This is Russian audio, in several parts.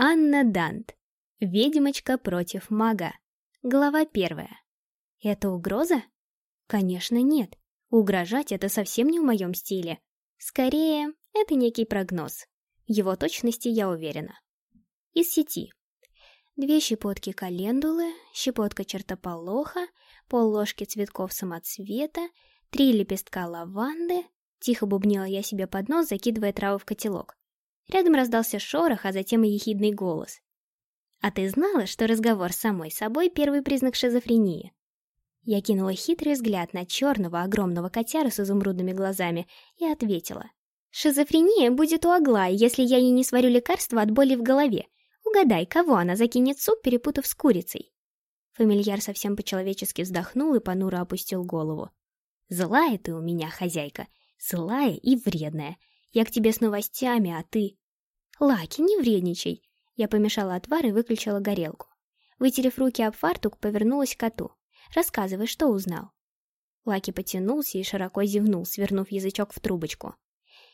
Анна Дант. Ведьмочка против мага. Глава первая. Это угроза? Конечно, нет. Угрожать это совсем не в моем стиле. Скорее, это некий прогноз. Его точности я уверена. Из сети. Две щепотки календулы, щепотка чертополоха, полложки цветков самоцвета, три лепестка лаванды. Тихо бубнила я себе под нос, закидывая траву в котелок. Рядом раздался шорох, а затем и ехидный голос. «А ты знала, что разговор с самой собой — первый признак шизофрении?» Я кинула хитрый взгляд на черного огромного котяру с изумрудными глазами и ответила. «Шизофрения будет у Аглаи, если я ей не сварю лекарство от боли в голове. Угадай, кого она закинет суп, перепутав с курицей?» Фамильяр совсем по-человечески вздохнул и понуро опустил голову. «Злая ты у меня, хозяйка, злая и вредная. Я к тебе с новостями, а ты...» «Лаки, не вредничай!» Я помешала отвар и выключила горелку. Вытерев руки об фартук, повернулась к коту. «Рассказывай, что узнал?» Лаки потянулся и широко зевнул, свернув язычок в трубочку.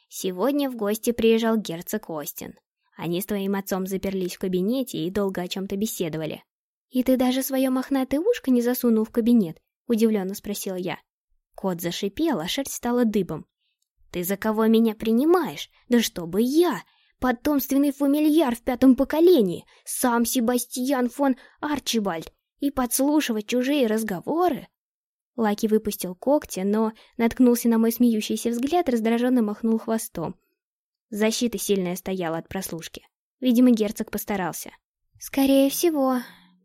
«Сегодня в гости приезжал герцог Остин. Они с твоим отцом заперлись в кабинете и долго о чем-то беседовали». «И ты даже свое мохнатое ушко не засунул в кабинет?» — удивленно спросила я. Кот зашипел, а шерсть стала дыбом. «Ты за кого меня принимаешь? Да чтобы я! Потомственный фамильяр в пятом поколении, сам Себастьян фон Арчибальд, и подслушивать чужие разговоры?» Лаки выпустил когти, но наткнулся на мой смеющийся взгляд, раздраженно махнул хвостом. Защита сильная стояла от прослушки. Видимо, герцог постарался. «Скорее всего.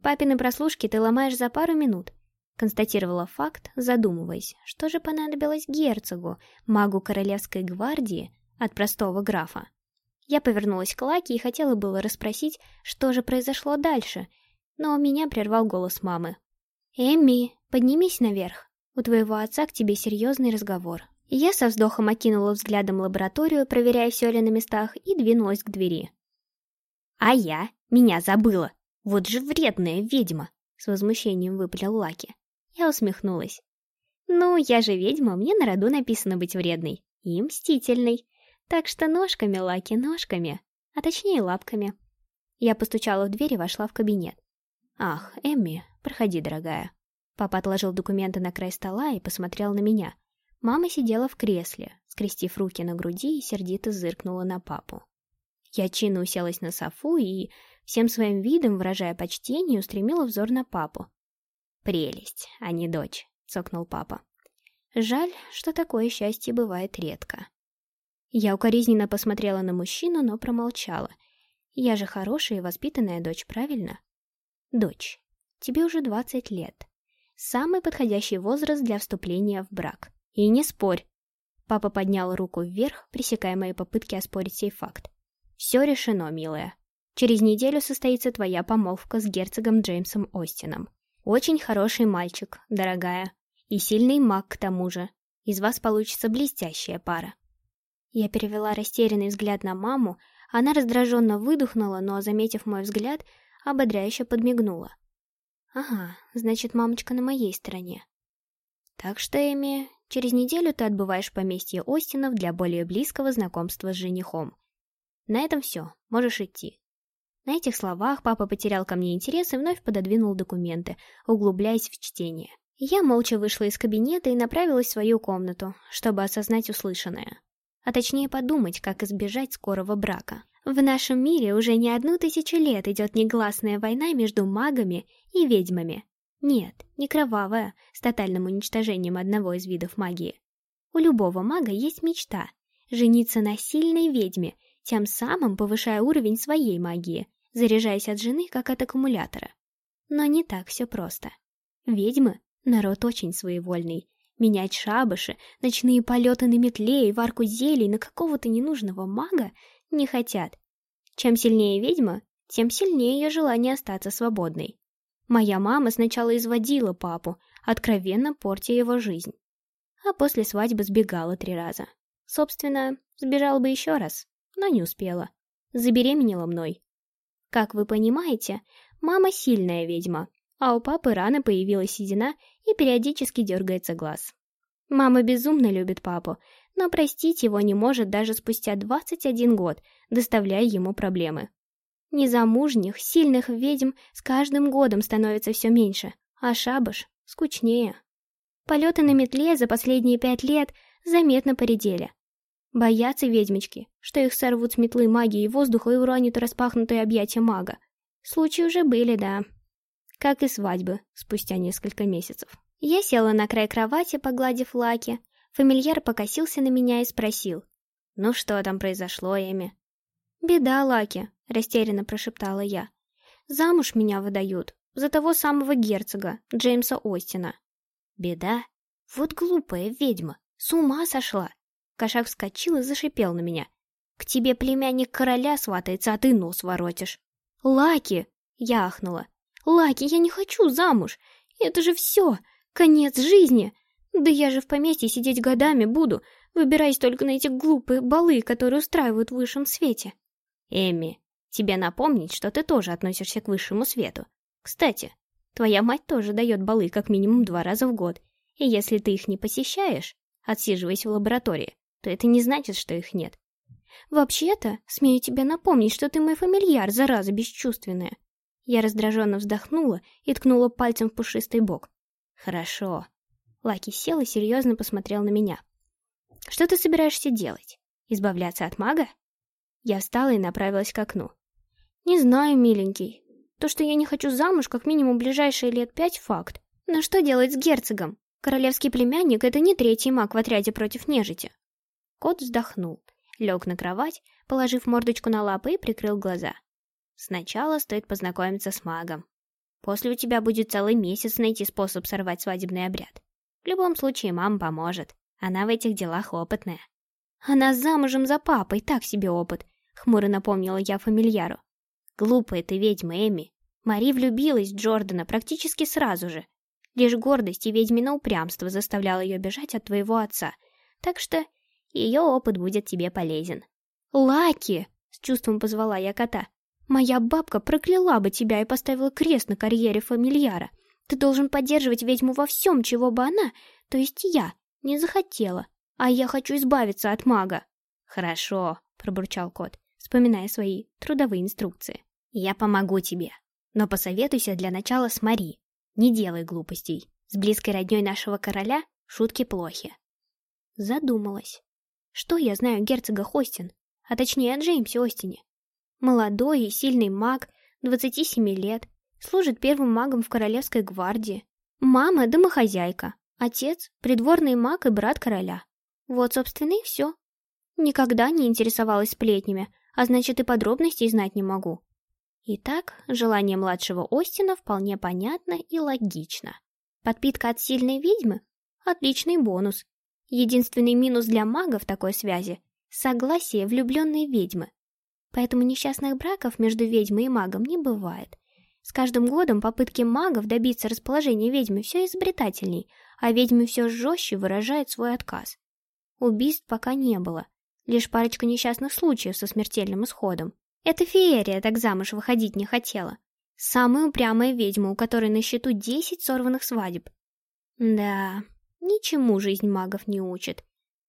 Папины прослушки ты ломаешь за пару минут констатировала факт, задумываясь, что же понадобилось герцогу, магу королевской гвардии, от простого графа. Я повернулась к Лаке и хотела было расспросить, что же произошло дальше, но меня прервал голос мамы. «Эмми, поднимись наверх. У твоего отца к тебе серьезный разговор». Я со вздохом окинула взглядом лабораторию, проверяя, все ли на местах, и двинулась к двери. «А я? Меня забыла! Вот же вредная ведьма!» — с возмущением выпалил Лаки. Я усмехнулась. «Ну, я же ведьма, мне на роду написано быть вредной. И мстительной. Так что ножками, Лаки, ножками. А точнее, лапками». Я постучала в дверь и вошла в кабинет. «Ах, Эмми, проходи, дорогая». Папа отложил документы на край стола и посмотрел на меня. Мама сидела в кресле, скрестив руки на груди и сердито зыркнула на папу. Я чинно уселась на софу и, всем своим видом, выражая почтение, устремила взор на папу. «Прелесть, а не дочь», — цокнул папа. «Жаль, что такое счастье бывает редко». Я укоризненно посмотрела на мужчину, но промолчала. «Я же хорошая и воспитанная дочь, правильно?» «Дочь, тебе уже двадцать лет. Самый подходящий возраст для вступления в брак. И не спорь!» Папа поднял руку вверх, пресекая мои попытки оспорить сей факт. «Все решено, милая. Через неделю состоится твоя помолвка с герцогом Джеймсом Остином. Очень хороший мальчик, дорогая. И сильный маг к тому же. Из вас получится блестящая пара. Я перевела растерянный взгляд на маму, она раздраженно выдохнула, но, заметив мой взгляд, ободряюще подмигнула. «Ага, значит, мамочка на моей стороне». «Так что, Эми, через неделю ты отбываешь поместье Остинов для более близкого знакомства с женихом. На этом все, можешь идти. На этих словах папа потерял ко мне интерес и вновь пододвинул документы, углубляясь в чтение. Я молча вышла из кабинета и направилась в свою комнату, чтобы осознать услышанное. А точнее подумать, как избежать скорого брака. В нашем мире уже не одну тысячу лет идет негласная война между магами и ведьмами. Нет, не кровавая, с тотальным уничтожением одного из видов магии. У любого мага есть мечта — жениться на сильной ведьме, тем самым повышая уровень своей магии, заряжаясь от жены, как от аккумулятора. Но не так все просто. Ведьмы — народ очень своевольный. Менять шабаши, ночные полеты на метле и варку зелий на какого-то ненужного мага не хотят. Чем сильнее ведьма, тем сильнее ее желание остаться свободной. Моя мама сначала изводила папу, откровенно портя его жизнь. А после свадьбы сбегала три раза. Собственно, сбежала бы еще раз, но не успела. Забеременела мной. Как вы понимаете, мама сильная ведьма, а у папы рано появилась седина и периодически дергается глаз. Мама безумно любит папу, но простить его не может даже спустя 21 год, доставляя ему проблемы. Незамужних, сильных ведьм с каждым годом становится все меньше, а шабаш скучнее. Полеты на метле за последние пять лет заметно поредели. Боятся ведьмочки, что их сорвут с метлы магии воздуха и уронят распахнутые объятия мага. Случаи уже были, да. Как и свадьбы спустя несколько месяцев. Я села на край кровати, погладив Лаки. Фамильяр покосился на меня и спросил. «Ну что там произошло, Эми?» «Беда, Лаки», — растерянно прошептала я. «Замуж меня выдают. За того самого герцога, Джеймса Остина». «Беда? Вот глупая ведьма. С ума сошла!» Кошак вскочил и зашипел на меня. «К тебе племянник короля сватается, а ты нос воротишь». «Лаки!» — я ахнула. «Лаки, я не хочу замуж! Это же все! Конец жизни! Да я же в поместье сидеть годами буду, выбираясь только на эти глупые балы, которые устраивают в высшем свете». «Эми, тебе напомнить, что ты тоже относишься к высшему свету. Кстати, твоя мать тоже дает балы как минимум два раза в год, и если ты их не посещаешь, отсиживаясь в лаборатории, то это не значит, что их нет. Вообще-то, смею тебе напомнить, что ты мой фамильяр, зараза бесчувственная. Я раздраженно вздохнула и ткнула пальцем в пушистый бок. Хорошо. Лаки сел и серьезно посмотрел на меня. Что ты собираешься делать? Избавляться от мага? Я встала и направилась к окну. «Не знаю, миленький. То, что я не хочу замуж, как минимум ближайшие лет пять — факт. Но что делать с герцогом? Королевский племянник — это не третий маг в отряде против нежити». Кот вздохнул, лег на кровать, положив мордочку на лапы и прикрыл глаза. «Сначала стоит познакомиться с магом. После у тебя будет целый месяц найти способ сорвать свадебный обряд. В любом случае, мама поможет. Она в этих делах опытная». «Она замужем за папой, так себе опыт», — хмуро напомнила я фамильяру. «Глупая ты ведьма, Эми. Мари влюбилась в Джордана практически сразу же. Лишь гордость и ведьмино упрямство заставляло ее бежать от твоего отца. Так что ее опыт будет тебе полезен». «Лаки!» — с чувством позвала я кота. «Моя бабка прокляла бы тебя и поставила крест на карьере фамильяра. Ты должен поддерживать ведьму во всем, чего бы она, то есть я, не захотела. А я хочу избавиться от мага. Хорошо, пробурчал кот, вспоминая свои трудовые инструкции. Я помогу тебе. Но посоветуйся для начала с Мари. Не делай глупостей. С близкой роднёй нашего короля шутки плохи. Задумалась. Что я знаю герцога Хостин? А точнее о Джеймсе Остине. Молодой и сильный маг, 27 лет, служит первым магом в королевской гвардии. Мама – домохозяйка, отец – придворный маг и брат короля. Вот, собственно, и все. Никогда не интересовалась сплетнями, а значит и подробностей знать не могу. Итак, желание младшего Остина вполне понятно и логично. Подпитка от сильной ведьмы – отличный бонус. Единственный минус для мага в такой связи – согласие влюбленной ведьмы. Поэтому несчастных браков между ведьмой и магом не бывает. С каждым годом попытки магов добиться расположения ведьмы все изобретательней, а ведьмы все жестче выражают свой отказ. Убийств пока не было. Лишь парочка несчастных случаев со смертельным исходом. Эта феерия так замуж выходить не хотела. Самая упрямая ведьма, у которой на счету десять сорванных свадеб. Да, ничему жизнь магов не учит.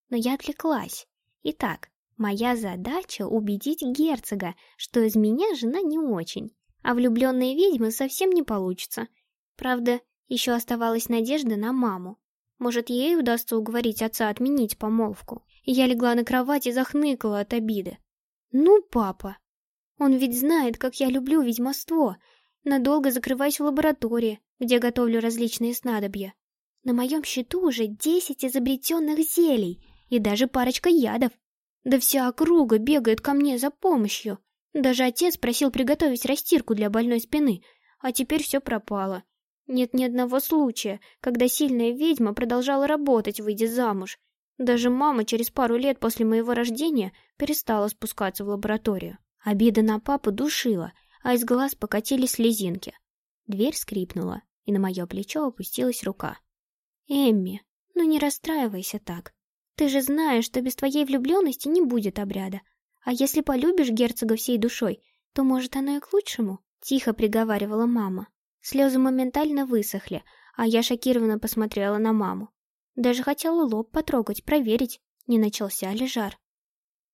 Но я отвлеклась. Итак, моя задача убедить герцога, что из меня жена не очень. А влюбленные ведьмы совсем не получится. Правда, еще оставалась надежда на маму. Может, ей удастся уговорить отца отменить помолвку. Я легла на кровать и захныкала от обиды. Ну, папа. Он ведь знает, как я люблю ведьмовство. Надолго закрываюсь в лаборатории, где готовлю различные снадобья. На моем счету уже десять изобретенных зелий и даже парочка ядов. Да вся округа бегает ко мне за помощью. Даже отец просил приготовить растирку для больной спины, а теперь все пропало. Нет ни одного случая, когда сильная ведьма продолжала работать, выйдя замуж. Даже мама через пару лет после моего рождения перестала спускаться в лабораторию. Обида на папу душила, а из глаз покатились слезинки. Дверь скрипнула, и на мое плечо опустилась рука. «Эмми, ну не расстраивайся так. Ты же знаешь, что без твоей влюбленности не будет обряда. А если полюбишь герцога всей душой, то, может, оно и к лучшему?» — тихо приговаривала мама. Слезы моментально высохли, а я шокированно посмотрела на маму. Даже хотела лоб потрогать, проверить, не начался ли жар.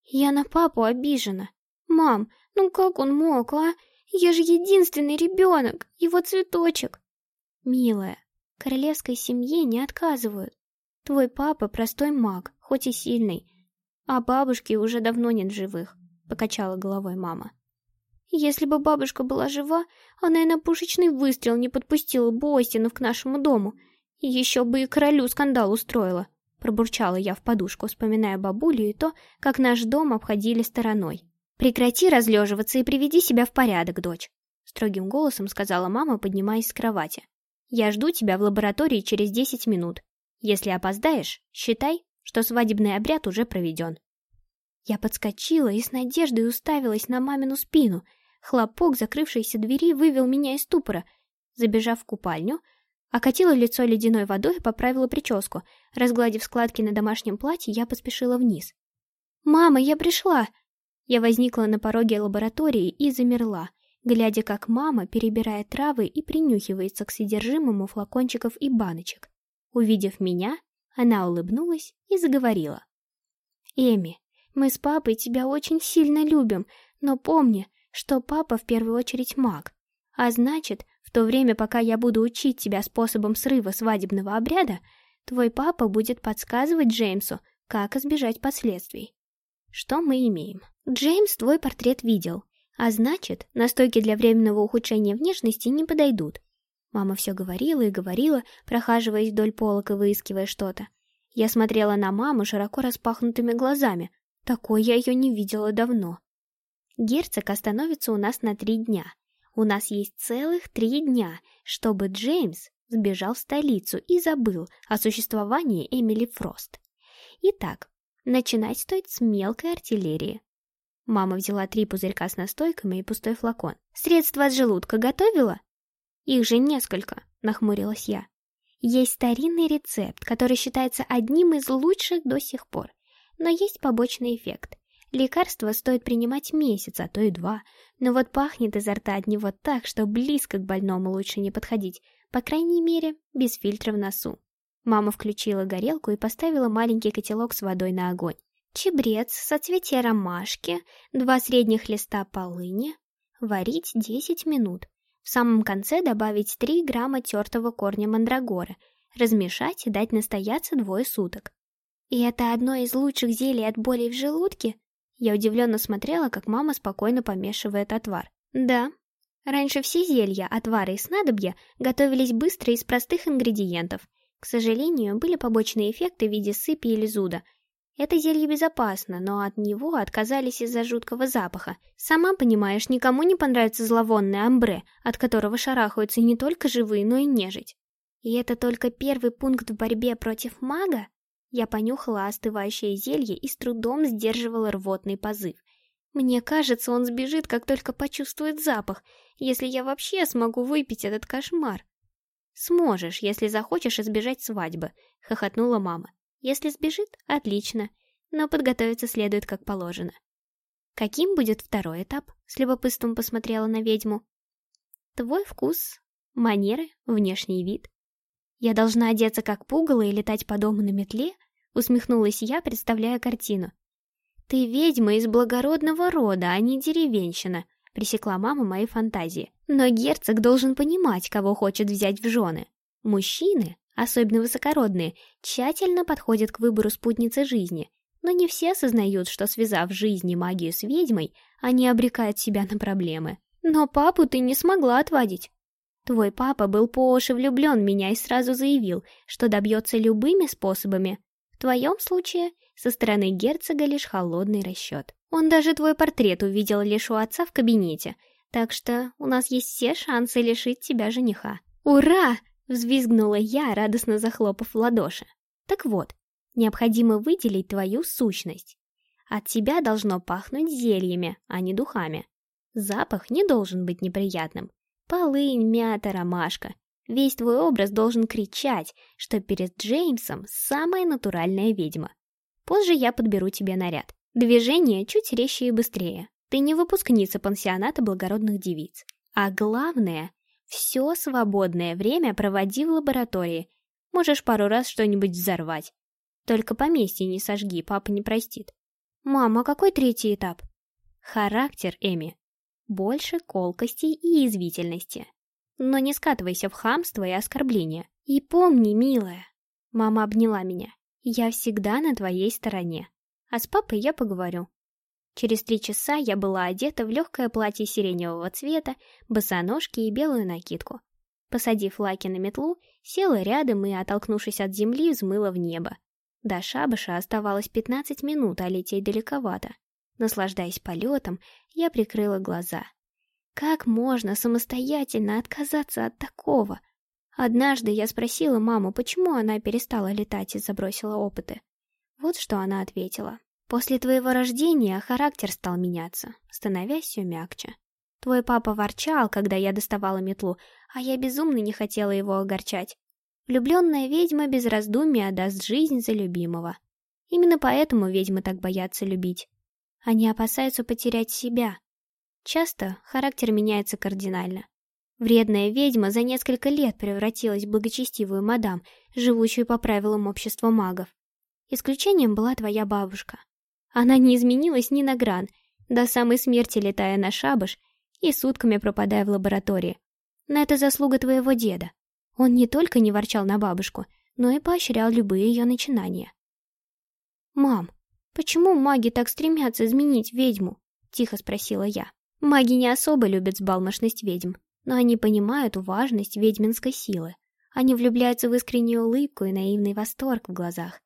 Я на папу обижена. Мам, Ну как он мог, а? Я же единственный ребенок, его цветочек. Милая, королевской семье не отказывают. Твой папа простой маг, хоть и сильный. А бабушки уже давно нет живых, покачала головой мама. Если бы бабушка была жива, она и на пушечный выстрел не подпустила бы Остинов к нашему дому. И еще бы и королю скандал устроила. Пробурчала я в подушку, вспоминая бабулю и то, как наш дом обходили стороной. «Прекрати разлеживаться и приведи себя в порядок, дочь», — строгим голосом сказала мама, поднимаясь с кровати. «Я жду тебя в лаборатории через десять минут. Если опоздаешь, считай, что свадебный обряд уже проведен». Я подскочила и с надеждой уставилась на мамину спину. Хлопок закрывшейся двери вывел меня из ступора. Забежав в купальню, окатила лицо ледяной водой и поправила прическу. Разгладив складки на домашнем платье, я поспешила вниз. «Мама, я пришла!» Я возникла на пороге лаборатории и замерла, глядя, как мама перебирает травы и принюхивается к содержимому флакончиков и баночек. Увидев меня, она улыбнулась и заговорила. «Эми, мы с папой тебя очень сильно любим, но помни, что папа в первую очередь маг. А значит, в то время, пока я буду учить тебя способом срыва свадебного обряда, твой папа будет подсказывать Джеймсу, как избежать последствий. Что мы имеем? Джеймс твой портрет видел, а значит, настойки для временного ухудшения внешности не подойдут. Мама все говорила и говорила, прохаживаясь вдоль полок и выискивая что-то. Я смотрела на маму широко распахнутыми глазами. Такой я ее не видела давно. Герцог остановится у нас на три дня. У нас есть целых три дня, чтобы Джеймс сбежал в столицу и забыл о существовании Эмили Фрост. Итак, Начинать стоит с мелкой артиллерии. Мама взяла три пузырька с настойками и пустой флакон. «Средства от желудка готовила?» «Их же несколько», — нахмурилась я. «Есть старинный рецепт, который считается одним из лучших до сих пор. Но есть побочный эффект. Лекарство стоит принимать месяц, а то и два. Но вот пахнет изо рта от него так, что близко к больному лучше не подходить. По крайней мере, без фильтра в носу. Мама включила горелку и поставила маленький котелок с водой на огонь. Чебрец, соцветие ромашки, два средних листа полыни. Варить 10 минут. В самом конце добавить 3 грамма тертого корня мандрагоры. Размешать и дать настояться двое суток. И это одно из лучших зелий от болей в желудке? Я удивленно смотрела, как мама спокойно помешивает отвар. Да. Раньше все зелья, отвары и снадобья готовились быстро из простых ингредиентов. К сожалению, были побочные эффекты в виде сыпи или зуда. Это зелье безопасно, но от него отказались из-за жуткого запаха. Сама понимаешь, никому не понравится зловонное амбре, от которого шарахаются не только живые, но и нежить. И это только первый пункт в борьбе против мага? Я понюхала остывающее зелье и с трудом сдерживала рвотный позыв. Мне кажется, он сбежит, как только почувствует запах, если я вообще смогу выпить этот кошмар. «Сможешь, если захочешь избежать свадьбы», — хохотнула мама. «Если сбежит, отлично, но подготовиться следует как положено». «Каким будет второй этап?» — с любопытством посмотрела на ведьму. «Твой вкус, манеры, внешний вид». «Я должна одеться как пугало и летать по дому на метле?» — усмехнулась я, представляя картину. «Ты ведьма из благородного рода, а не деревенщина», — пресекла мама мои фантазии. Но герцог должен понимать, кого хочет взять в жены. Мужчины, особенно высокородные, тщательно подходят к выбору спутницы жизни, но не все осознают, что связав жизнь и магию с ведьмой, они обрекают себя на проблемы. Но папу ты не смогла отвадить. Твой папа был по уши влюблен в меня и сразу заявил, что добьется любыми способами. В твоем случае со стороны герцога лишь холодный расчет. Он даже твой портрет увидел лишь у отца в кабинете — так что у нас есть все шансы лишить тебя жениха. Ура! Взвизгнула я, радостно захлопав в ладоши. Так вот, необходимо выделить твою сущность. От тебя должно пахнуть зельями, а не духами. Запах не должен быть неприятным. Полынь, мята, ромашка. Весь твой образ должен кричать, что перед Джеймсом самая натуральная ведьма. Позже я подберу тебе наряд. Движение чуть резче и быстрее. Ты не выпускница пансионата благородных девиц. А главное, все свободное время проводи в лаборатории. Можешь пару раз что-нибудь взорвать. Только поместье не сожги, папа не простит. Мама, какой третий этап? Характер, Эми. Больше колкостей и язвительности. Но не скатывайся в хамство и оскорбление. И помни, милая. Мама обняла меня. Я всегда на твоей стороне. А с папой я поговорю. Через три часа я была одета в легкое платье сиреневого цвета, босоножки и белую накидку. Посадив Лаки на метлу, села рядом и, оттолкнувшись от земли, взмыла в небо. До шабаша оставалось 15 минут, а лететь далековато. Наслаждаясь полетом, я прикрыла глаза. Как можно самостоятельно отказаться от такого? Однажды я спросила маму, почему она перестала летать и забросила опыты. Вот что она ответила. «После твоего рождения характер стал меняться, становясь все мягче. Твой папа ворчал, когда я доставала метлу, а я безумно не хотела его огорчать. Влюбленная ведьма без раздумий отдаст жизнь за любимого. Именно поэтому ведьмы так боятся любить. Они опасаются потерять себя. Часто характер меняется кардинально. Вредная ведьма за несколько лет превратилась в благочестивую мадам, живущую по правилам общества магов. Исключением была твоя бабушка. Она не изменилась ни на гран, до самой смерти летая на шабаш и сутками пропадая в лаборатории. На это заслуга твоего деда. Он не только не ворчал на бабушку, но и поощрял любые ее начинания. «Мам, «Почему маги так стремятся изменить ведьму?» — тихо спросила я. Маги не особо любят взбалмошность ведьм, но они понимают важность ведьминской силы. Они влюбляются в искреннюю улыбку и наивный восторг в глазах,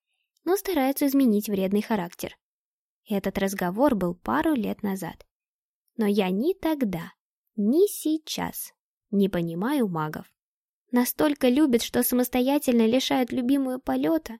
но стараются изменить вредный характер. Этот разговор был пару лет назад. Но я ни тогда, ни сейчас не понимаю магов. Настолько любят, что самостоятельно лишают любимую полета